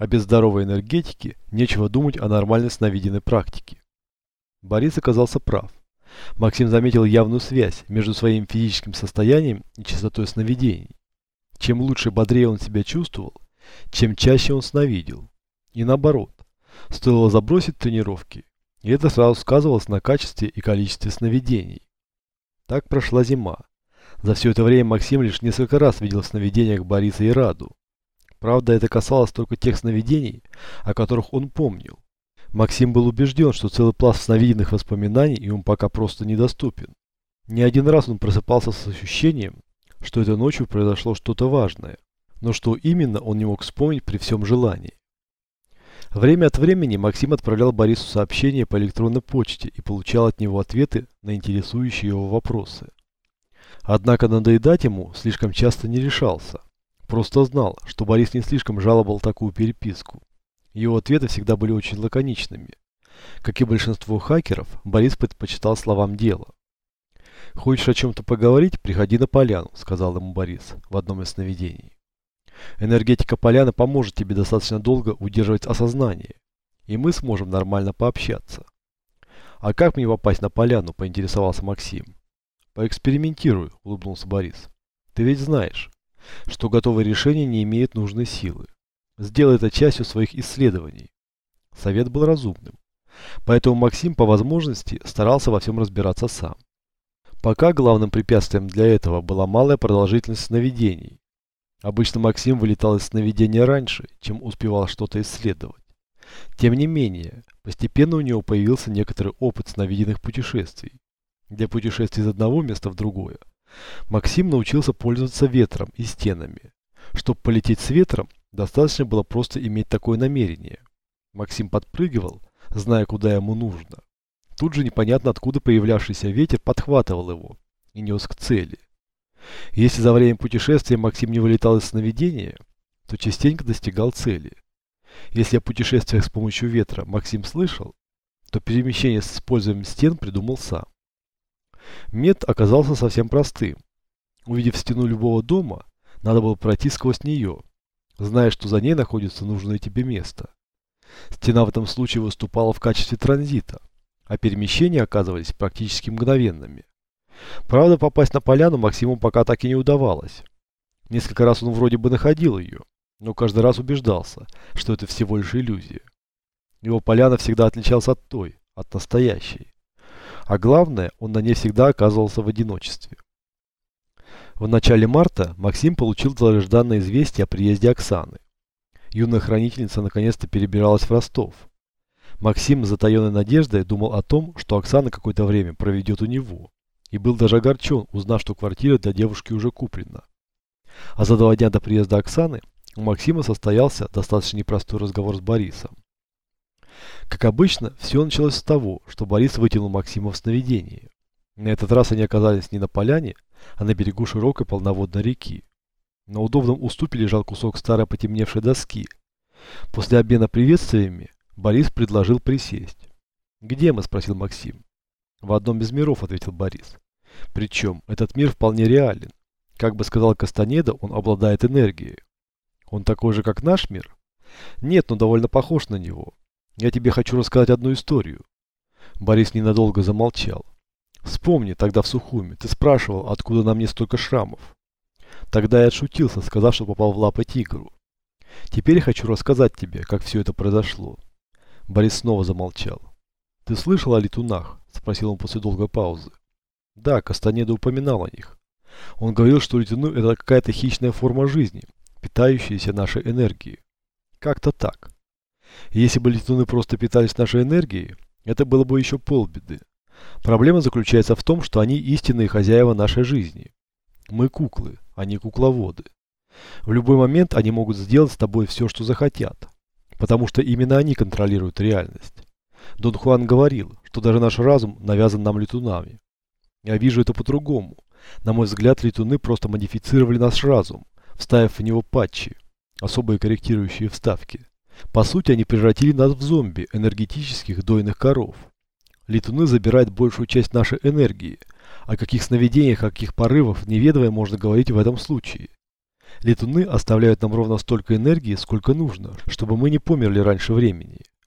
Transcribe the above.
А без здоровой энергетики нечего думать о нормальной сновиденной практике. Борис оказался прав. Максим заметил явную связь между своим физическим состоянием и частотой сновидений. Чем лучше бодрее он себя чувствовал, чем чаще он сновидел. И наоборот, стоило забросить тренировки, и это сразу сказывалось на качестве и количестве сновидений. Так прошла зима. За все это время Максим лишь несколько раз видел в сновидениях Бориса и Раду. Правда, это касалось только тех сновидений, о которых он помнил. Максим был убежден, что целый пласт сновиденных воспоминаний ему пока просто недоступен. Не один раз он просыпался с ощущением, что этой ночью произошло что-то важное, но что именно он не мог вспомнить при всем желании. Время от времени Максим отправлял Борису сообщения по электронной почте и получал от него ответы на интересующие его вопросы. Однако надоедать ему слишком часто не решался. Просто знал, что Борис не слишком жаловал такую переписку. Его ответы всегда были очень лаконичными. Как и большинство хакеров, Борис предпочитал словам дела. «Хочешь о чем-то поговорить? Приходи на поляну», — сказал ему Борис в одном из сновидений. Энергетика поляны поможет тебе достаточно долго удерживать осознание, и мы сможем нормально пообщаться. А как мне попасть на поляну, поинтересовался Максим. Поэкспериментирую, улыбнулся Борис. Ты ведь знаешь, что готовое решение не имеет нужной силы. Сделай это частью своих исследований. Совет был разумным. Поэтому Максим по возможности старался во всем разбираться сам. Пока главным препятствием для этого была малая продолжительность сновидений, Обычно Максим вылетал из сновидения раньше, чем успевал что-то исследовать. Тем не менее, постепенно у него появился некоторый опыт сновиденных путешествий. Для путешествий из одного места в другое. Максим научился пользоваться ветром и стенами. Чтобы полететь с ветром, достаточно было просто иметь такое намерение. Максим подпрыгивал, зная, куда ему нужно. Тут же непонятно откуда появлявшийся ветер подхватывал его и нес к цели. Если за время путешествия Максим не вылетал из сновидения, то частенько достигал цели. Если о путешествиях с помощью ветра Максим слышал, то перемещение с использованием стен придумал сам. Мет оказался совсем простым. Увидев стену любого дома, надо было пройти сквозь нее, зная, что за ней находится нужное тебе место. Стена в этом случае выступала в качестве транзита, а перемещения оказывались практически мгновенными. Правда, попасть на поляну Максиму пока так и не удавалось. Несколько раз он вроде бы находил ее, но каждый раз убеждался, что это всего лишь иллюзия. Его поляна всегда отличалась от той, от настоящей. А главное, он на ней всегда оказывался в одиночестве. В начале марта Максим получил долгожданное известие о приезде Оксаны. Юная хранительница наконец-то перебиралась в Ростов. Максим с затаенной надеждой думал о том, что Оксана какое-то время проведет у него и был даже огорчен, узнав, что квартира для девушки уже куплена. А за два дня до приезда Оксаны у Максима состоялся достаточно непростой разговор с Борисом. Как обычно, все началось с того, что Борис вытянул Максима в сновидение. На этот раз они оказались не на поляне, а на берегу широкой полноводной реки. На удобном уступе лежал кусок старой потемневшей доски. После обмена приветствиями Борис предложил присесть. «Где мы?» – спросил Максим. В одном из миров, ответил Борис. Причем этот мир вполне реален. Как бы сказал Кастанеда, он обладает энергией. Он такой же, как наш мир? Нет, но довольно похож на него. Я тебе хочу рассказать одну историю. Борис ненадолго замолчал. Вспомни, тогда в Сухуме, ты спрашивал, откуда на мне столько шрамов. Тогда я отшутился, сказав, что попал в лапы тигру. Теперь хочу рассказать тебе, как все это произошло. Борис снова замолчал. Ты слышал о летунах? Спросил он после долгой паузы. Да, Кастанеда упоминал о них. Он говорил, что летуны это какая-то хищная форма жизни, питающаяся нашей энергией. Как-то так. Если бы летуны просто питались нашей энергией, это было бы еще полбеды. Проблема заключается в том, что они истинные хозяева нашей жизни. Мы куклы, они кукловоды. В любой момент они могут сделать с тобой все, что захотят, потому что именно они контролируют реальность. Дон Хуан говорил, что даже наш разум навязан нам летунами. Я вижу это по-другому. На мой взгляд, летуны просто модифицировали наш разум, вставив в него патчи, особые корректирующие вставки. По сути, они превратили нас в зомби, энергетических дойных коров. Летуны забирают большую часть нашей энергии. О каких сновидениях, о каких порывах неведомое можно говорить в этом случае. Летуны оставляют нам ровно столько энергии, сколько нужно, чтобы мы не померли раньше времени.